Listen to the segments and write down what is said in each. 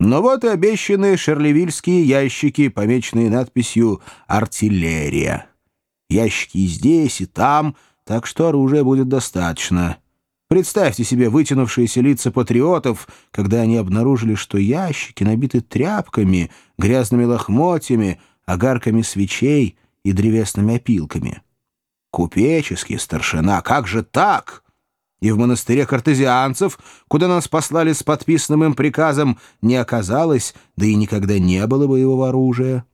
Но вот и обещанные шерлевильские ящики, помеченные надписью «Артиллерия». Ящики и здесь, и там, так что оружия будет достаточно. Представьте себе вытянувшиеся лица патриотов, когда они обнаружили, что ящики набиты тряпками, грязными лохмотьями, огарками свечей и древесными опилками. Купеческий старшина, как же так? И в монастыре картезианцев, куда нас послали с подписанным им приказом, не оказалось, да и никогда не было боевого оружия.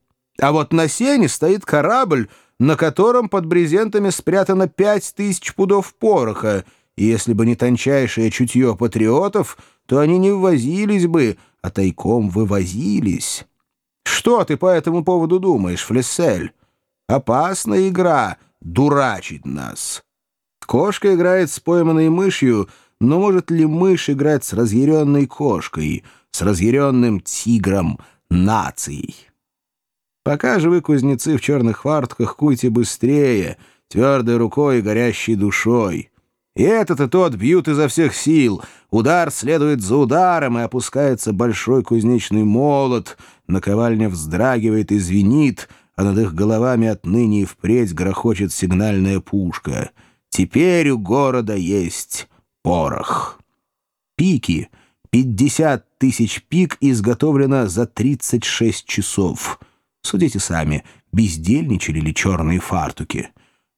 А вот на сене стоит корабль, на котором под брезентами спрятано пять тысяч пудов пороха, и если бы не тончайшее чутье патриотов, то они не ввозились бы, а тайком вывозились. Что ты по этому поводу думаешь, Флессель? Опасная игра — дурачить нас. Кошка играет с пойманной мышью, но может ли мышь играть с разъяренной кошкой, с разъяренным тигром нацией? Пока же вы, кузнецы в черных фартках, куйте быстрее, твердой рукой и горящей душой. И этот и тот бьют изо всех сил. Удар следует за ударом, и опускается большой кузнечный молот. Наковальня вздрагивает и звенит, а над их головами отныне и впредь грохочет сигнальная пушка. Теперь у города есть порох. Пики. 50 тысяч пик изготовлено за 36 часов. Судите сами, бездельничали ли черные фартуки.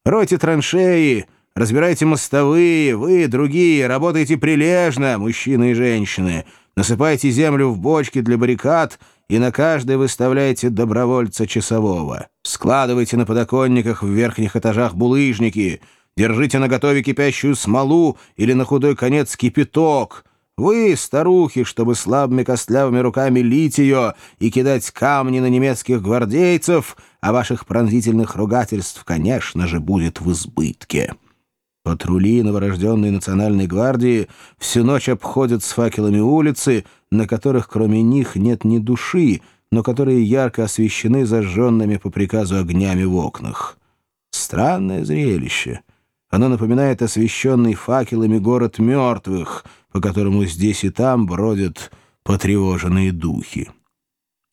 Ройте траншеи, разбирайте мостовые, вы, другие, работайте прилежно, мужчины и женщины. Насыпайте землю в бочки для баррикад и на каждой выставляйте добровольца часового. Складывайте на подоконниках в верхних этажах булыжники, держите на готове кипящую смолу или на худой конец кипяток — вы, старухи, чтобы слабыми костлявыми руками лить ее и кидать камни на немецких гвардейцев, а ваших пронзительных ругательств, конечно же, будет в избытке. Патрули новорожденной национальной гвардии всю ночь обходят с факелами улицы, на которых кроме них нет ни души, но которые ярко освещены зажженными по приказу огнями в окнах. Странное зрелище. Оно напоминает освещенный факелами город мертвых — по которому здесь и там бродят потревоженные духи.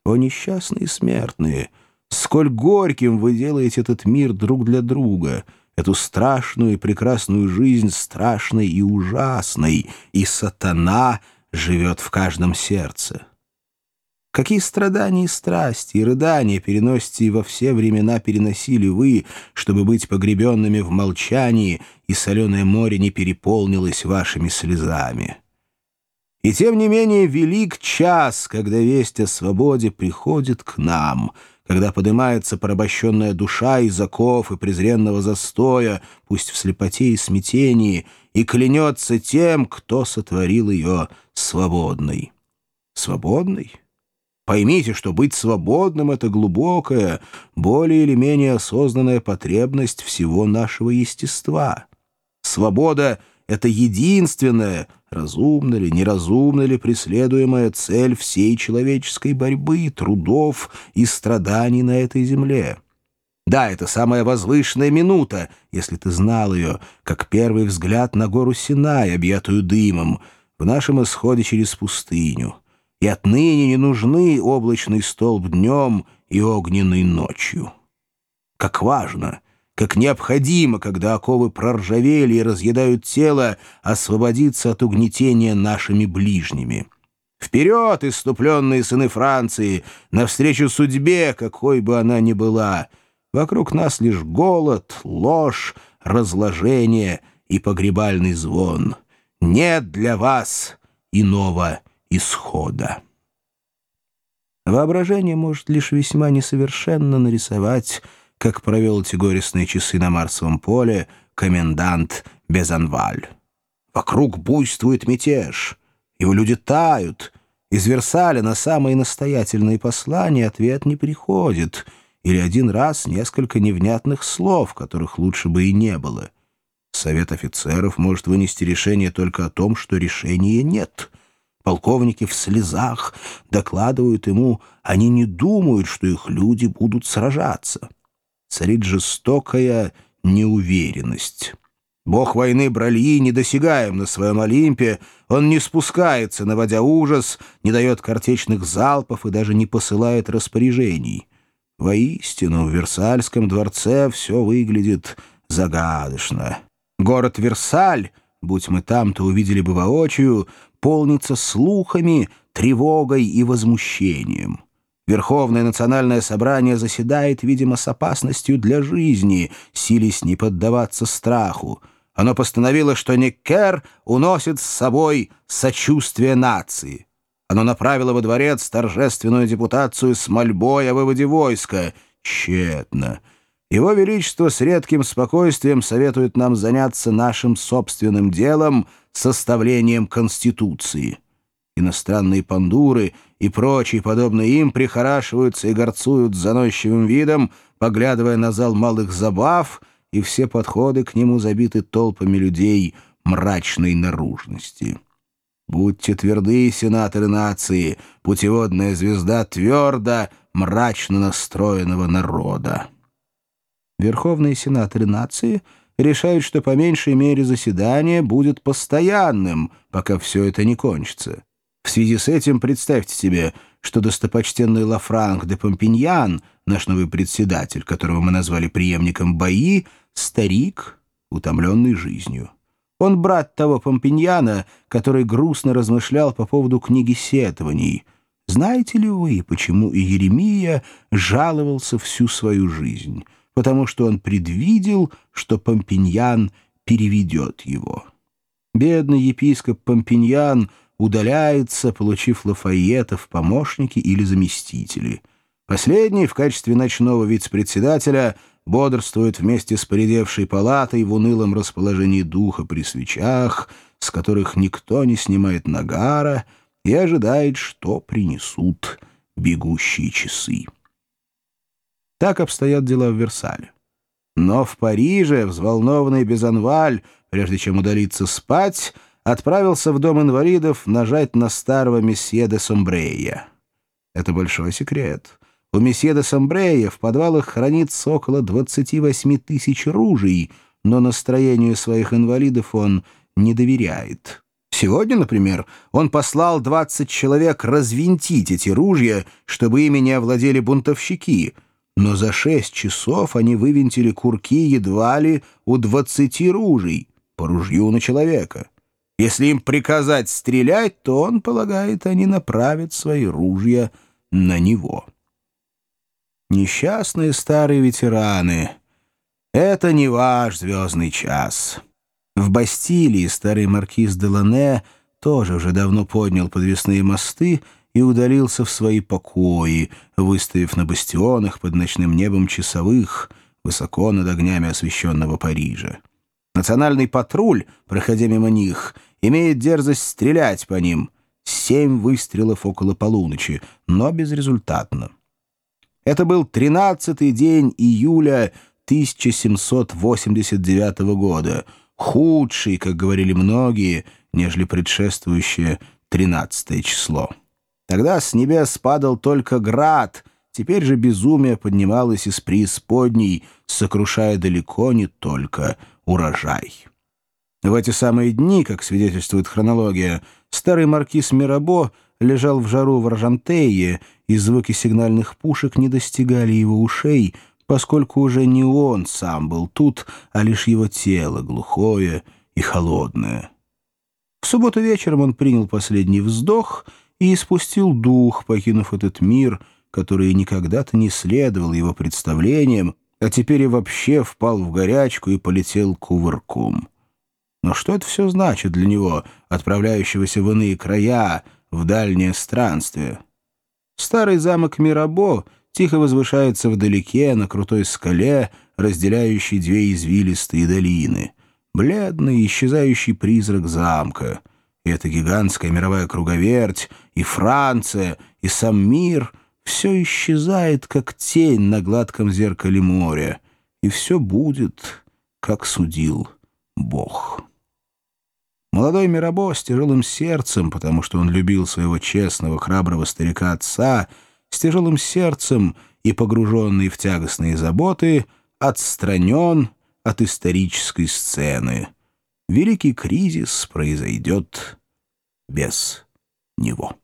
О, несчастные смертные! Сколь горьким вы делаете этот мир друг для друга, эту страшную и прекрасную жизнь страшной и ужасной, и сатана живет в каждом сердце. Какие страдания и страсти, и рыдания переносите и во все времена переносили вы, чтобы быть погребенными в молчании, и соленое море не переполнилось вашими слезами. И тем не менее велик час, когда весть о свободе приходит к нам, когда поднимается порабощенная душа из оков и презренного застоя, пусть в слепоте и смятении, и клянется тем, кто сотворил ее свободной. Свободной? Поймите, что быть свободным — это глубокая, более или менее осознанная потребность всего нашего естества. Свобода — это единственная, разумно ли, неразумно ли преследуемая цель всей человеческой борьбы, трудов и страданий на этой земле. Да, это самая возвышенная минута, если ты знал ее, как первый взгляд на гору Синай, объятую дымом, в нашем исходе через пустыню и отныне не нужны облачный столб днем и огненный ночью. Как важно, как необходимо, когда оковы проржавели и разъедают тело, освободиться от угнетения нашими ближними. Вперед, иступленные сыны Франции, навстречу судьбе, какой бы она ни была. Вокруг нас лишь голод, ложь, разложение и погребальный звон. Нет для вас иного исхода. Воображение может лишь весьма несовершенно нарисовать, как провел эти горестные часы на Марсовом поле комендант Безанваль. Вокруг буйствует мятеж, его люди тают, из Версаля на самые настоятельные послания ответ не приходит, или один раз несколько невнятных слов, которых лучше бы и не было. Совет офицеров может вынести решение только о том, что решения нет — Полковники в слезах докладывают ему, они не думают, что их люди будут сражаться. Царит жестокая неуверенность. Бог войны Бральи недосягаем на своем Олимпе, он не спускается, наводя ужас, не дает картечных залпов и даже не посылает распоряжений. Воистину, в Версальском дворце все выглядит загадочно. Город Версаль, будь мы там, то увидели бы воочию, полнится слухами, тревогой и возмущением. Верховное национальное собрание заседает, видимо, с опасностью для жизни, силясь не поддаваться страху. Оно постановило, что Неккер уносит с собой сочувствие нации. Оно направило во дворец торжественную депутацию с мольбой о выводе войска. Тщетно. Его Величество с редким спокойствием советует нам заняться нашим собственным делом, составлением Конституции. Иностранные пандуры и прочие, подобные им, прихорашиваются и горцуют заносчивым видом, поглядывая на зал малых забав — и все подходы к нему забиты толпами людей мрачной наружности. Будьте тверды, сенаторы нации, путеводная звезда твердо, мрачно настроенного народа. Верховные сенаторы нации решают, что по меньшей мере заседание будет постоянным, пока все это не кончится. В связи с этим представьте себе, что достопочтенный Лафранк де Помпиньян, наш новый председатель, которого мы назвали преемником Баи, старик, утомленный жизнью. Он брат того Помпиньяна, который грустно размышлял по поводу книги сетований. Знаете ли вы, почему и Еремия жаловался всю свою жизнь? Потому что он предвидел, что Помпиньян переведет его. Бедный епископ Помпиньян удаляется, получив Лафайета в помощники или заместители. Последний в качестве ночного вице-председателя – бодрствует вместе с поредевшей палатой в унылом расположении духа при свечах, с которых никто не снимает нагара и ожидает, что принесут бегущие часы. Так обстоят дела в Версале. Но в Париже взволнованный Безанваль, прежде чем удалиться спать, отправился в дом инвалидов нажать на старого месье де Сомбрея. Это большой секрет. У месье де Самбрея в подвалах хранится около 28 тысяч ружей, но настроению своих инвалидов он не доверяет. Сегодня, например, он послал 20 человек развинтить эти ружья, чтобы ими не овладели бунтовщики, но за 6 часов они вывинтили курки едва ли у 20 ружей по ружью на человека. Если им приказать стрелять, то он полагает, они направят свои ружья на него. Несчастные старые ветераны. Это не ваш звездный час. В Бастилии старый маркиз Делане тоже уже давно поднял подвесные мосты и удалился в свои покои, выставив на бастионах под ночным небом часовых, высоко над огнями освещенного Парижа. Национальный патруль, проходя мимо них, имеет дерзость стрелять по ним. Семь выстрелов около полуночи, но безрезультатно. Это был 13-й день июля 1789 года, худший, как говорили многие, нежели предшествующее 13 число. Тогда с небес падал только град, теперь же безумие поднималось из преисподней, сокрушая далеко не только урожай. В эти самые дни, как свидетельствует хронология, старый маркиз Мирабо лежал в жару в Аржантее, и звуки сигнальных пушек не достигали его ушей, поскольку уже не он сам был тут, а лишь его тело, глухое и холодное. В субботу вечером он принял последний вздох и испустил дух, покинув этот мир, который никогда-то не следовал его представлениям, а теперь и вообще впал в горячку и полетел кувырком. Но что это все значит для него, отправляющегося в иные края, в дальнее странствие? Старый замок Мирабо тихо возвышается вдалеке на крутой скале, разделяющей две извилистые долины. Бледный, исчезающий призрак замка. И эта гигантская мировая круговерть, и Франция, и сам мир — все исчезает, как тень на гладком зеркале моря, и все будет, как судил Бог». Молодой Мирабо с тяжелым сердцем, потому что он любил своего честного, храброго старика-отца, с тяжелым сердцем и погруженный в тягостные заботы, отстранен, от исторической сцены. Великий кризис произойдет без него.